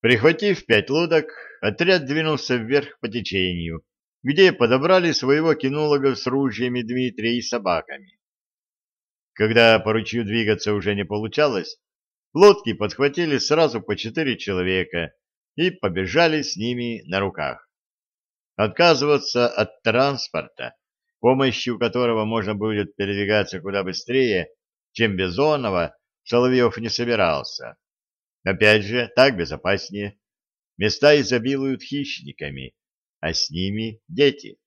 Прихватив пять лодок, отряд двинулся вверх по течению, где подобрали своего кинолога с ружьями Дмитрия и собаками. Когда по ручью двигаться уже не получалось, лодки подхватили сразу по четыре человека и побежали с ними на руках. Отказываться от транспорта, помощью которого можно будет передвигаться куда быстрее, чем Бизонова, Соловьев не собирался. Опять же, так безопаснее. Места изобилуют хищниками, а с ними дети.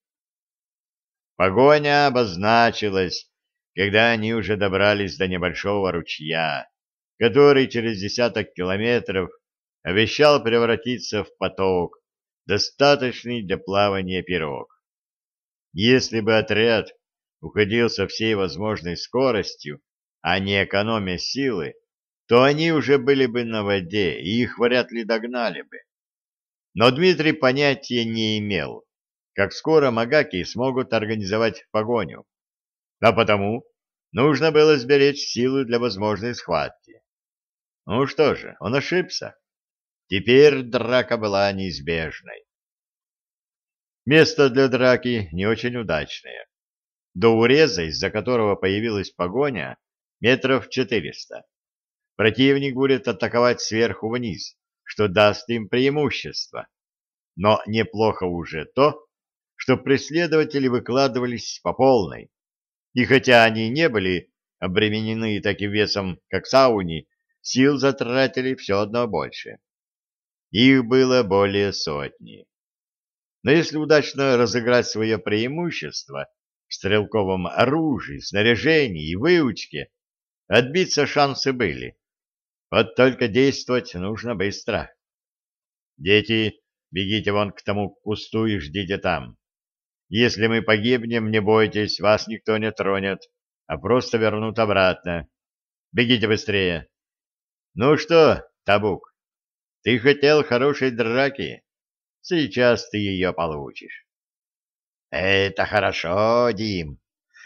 Погоня обозначилась, когда они уже добрались до небольшого ручья, который через десяток километров обещал превратиться в поток, достаточный для плавания пирог. Если бы отряд уходил со всей возможной скоростью, а не экономя силы, то они уже были бы на воде, и их вряд ли догнали бы. Но Дмитрий понятия не имел, как скоро магаки смогут организовать погоню. А потому нужно было сберечь силы для возможной схватки. Ну что же, он ошибся. Теперь драка была неизбежной. Место для драки не очень удачное. До уреза, из-за которого появилась погоня, метров четыреста. Противник будет атаковать сверху вниз, что даст им преимущество. Но неплохо уже то, что преследователи выкладывались по полной. И хотя они не были обременены таким весом, как сауни, сил затратили все одно больше. Их было более сотни. Но если удачно разыграть свое преимущество в стрелковом оружии, снаряжении и выучке, отбиться шансы были. Вот только действовать нужно быстро. Дети, бегите вон к тому кусту и ждите там. Если мы погибнем, не бойтесь, вас никто не тронет, а просто вернут обратно. Бегите быстрее. Ну что, Табук, ты хотел хорошей драки. Сейчас ты ее получишь. Это хорошо, Дим.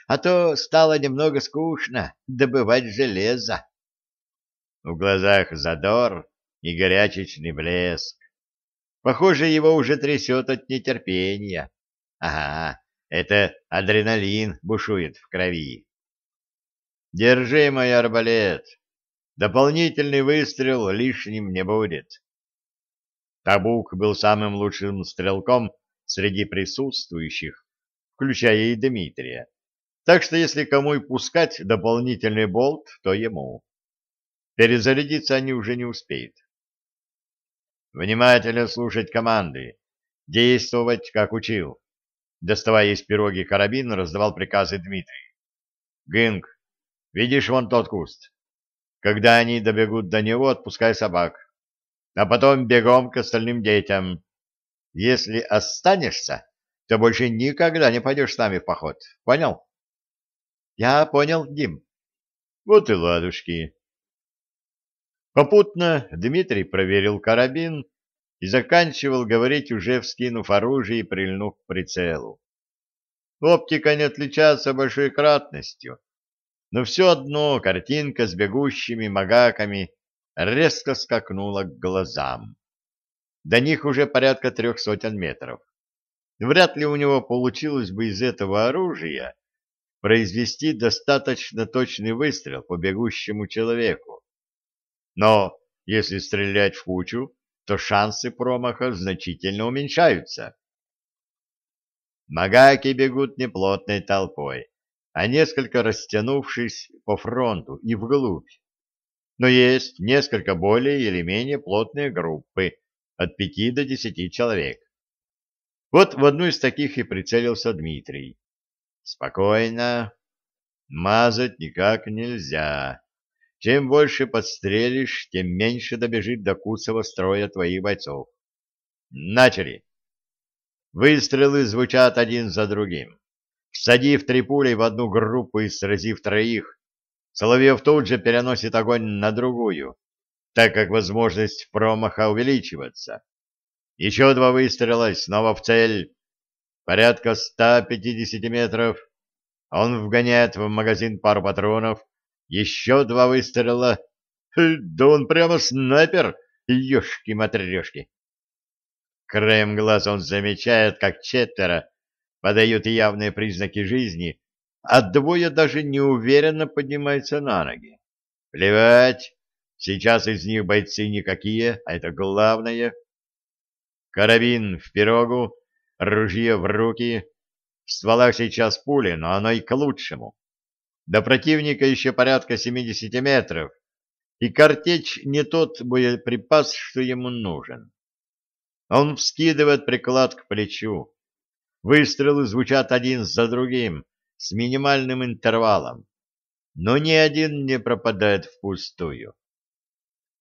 А то стало немного скучно добывать железо. В глазах задор и горячечный блеск. Похоже, его уже трясет от нетерпения. Ага, это адреналин бушует в крови. Держи мой арбалет. Дополнительный выстрел лишним не будет. Табук был самым лучшим стрелком среди присутствующих, включая и Дмитрия. Так что если кому и пускать дополнительный болт, то ему. Перезарядиться они уже не успеют. Внимательно слушать команды. Действовать, как учил. Доставая из пироги карабин, раздавал приказы Дмитрий. Гынг, видишь вон тот куст? Когда они добегут до него, отпускай собак а потом бегом к остальным детям. Если останешься, то больше никогда не пойдешь с нами в поход. Понял? Я понял, Дим. Вот и ладушки. Попутно Дмитрий проверил карабин и заканчивал говорить, уже вскинув оружие и прильнув к прицелу. Оптика не отличается большой кратностью, но все одно картинка с бегущими магаками резко скакнула к глазам. До них уже порядка трех сотен метров. Вряд ли у него получилось бы из этого оружия произвести достаточно точный выстрел по бегущему человеку. Но если стрелять в кучу, то шансы промаха значительно уменьшаются. Магаки бегут не плотной толпой, а несколько растянувшись по фронту и вглубь но есть несколько более или менее плотные группы от пяти до десяти человек. Вот в одну из таких и прицелился Дмитрий. Спокойно. Мазать никак нельзя. Чем больше подстрелишь, тем меньше добежит до куцого строя твоих бойцов. Начали. Выстрелы звучат один за другим. Всадив три пули в одну группу и сразив троих, Соловьев тут же переносит огонь на другую, так как возможность промаха увеличивается. Еще два выстрела, снова в цель. Порядка 150 метров. Он вгоняет в магазин пару патронов. Еще два выстрела. Да он прямо снайпер Ёшки-матрешки. Краем глаз он замечает, как четверо подают явные признаки жизни, а двое даже неуверенно поднимаются на ноги. Плевать, сейчас из них бойцы никакие, а это главное. Карабин в пирогу, ружье в руки. В стволах сейчас пули, но оно и к лучшему. До противника еще порядка 70 метров, и картечь не тот боеприпас, что ему нужен. Он вскидывает приклад к плечу. Выстрелы звучат один за другим, с минимальным интервалом, но ни один не пропадает впустую.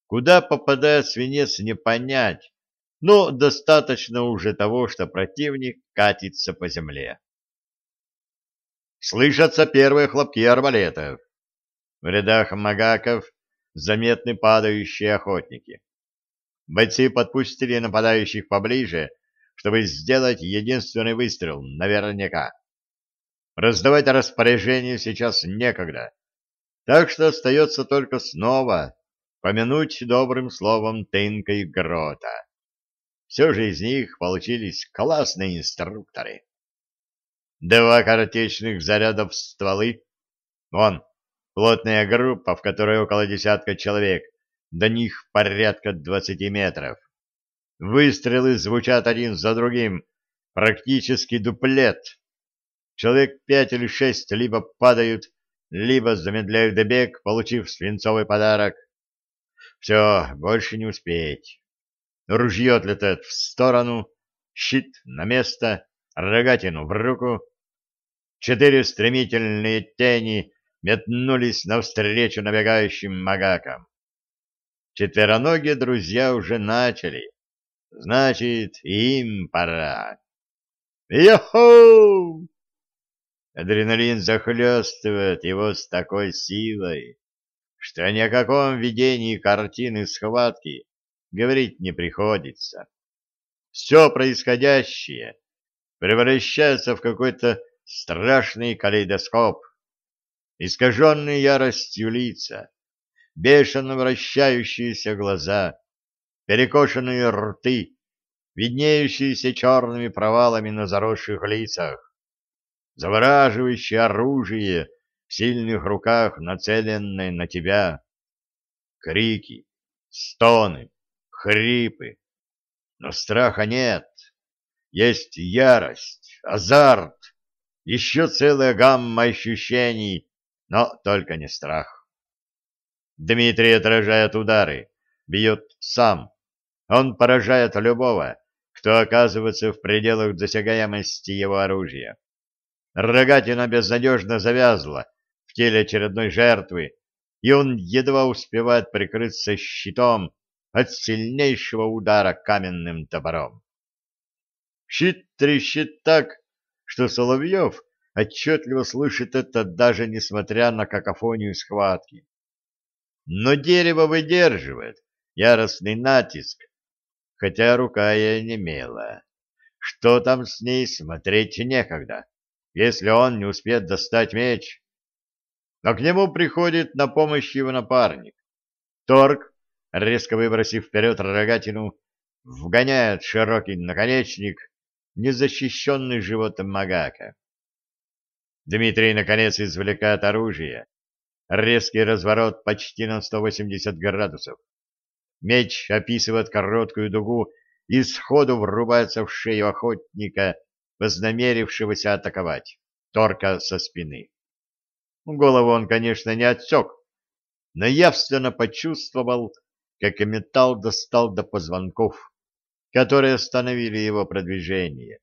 Куда попадает свинец, не понять, но достаточно уже того, что противник катится по земле. Слышатся первые хлопки арбалетов. В рядах магаков заметны падающие охотники. Бойцы подпустили нападающих поближе, чтобы сделать единственный выстрел наверняка. Раздавать распоряжение сейчас некогда, так что остается только снова помянуть добрым словом Тынка и Грота. Все же из них получились классные инструкторы. Два картечных заряда в стволы. Вон, плотная группа, в которой около десятка человек, до них порядка двадцати метров. Выстрелы звучат один за другим, практически дуплет. Человек пять или шесть либо падают, либо замедляют добег, получив свинцовый подарок. Все, больше не успеть. Ружье отлетает в сторону, щит на место, рогатину в руку. Четыре стремительные тени метнулись навстречу набегающим магакам. Четвероногие друзья уже начали. Значит, им пора. Йоху! Адреналин захлестывает его с такой силой, что ни о каком видении картины схватки говорить не приходится. Все происходящее превращается в какой-то страшный калейдоскоп. Искаженные яростью лица, бешено вращающиеся глаза, перекошенные рты, виднеющиеся черными провалами на заросших лицах, завораживающее оружие в сильных руках, нацеленное на тебя, крики, стоны, хрипы. Но страха нет, есть ярость, азарт, еще целая гамма ощущений, но только не страх. Дмитрий отражает удары, бьет сам. Он поражает любого, кто оказывается в пределах досягаемости его оружия. Рогатина безнадежно завязла в теле очередной жертвы, и он едва успевает прикрыться щитом от сильнейшего удара каменным топором. Щит трещит так, что Соловьев отчетливо слышит это даже несмотря на какофонию схватки. Но дерево выдерживает яростный натиск, хотя рука я немела. Что там с ней смотреть некогда, если он не успеет достать меч. Но к нему приходит на помощь его напарник. Торг, резко выбросив вперед рогатину, вгоняет широкий наконечник, незащищенный животом Магака. Дмитрий, наконец, извлекает оружие, Резкий разворот почти на 180 градусов. Меч описывает короткую дугу и сходу врубается в шею охотника, вознамерившегося атаковать, торка со спины. Голову он, конечно, не отсек, но явственно почувствовал, как и металл достал до позвонков, которые остановили его продвижение.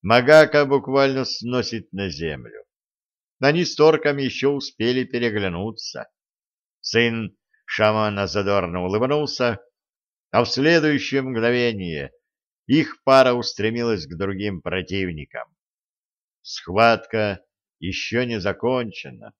Магака буквально сносит на землю. Они с торками еще успели переглянуться. Сын шамана задорно улыбнулся, а в следующее мгновение их пара устремилась к другим противникам. Схватка еще не закончена.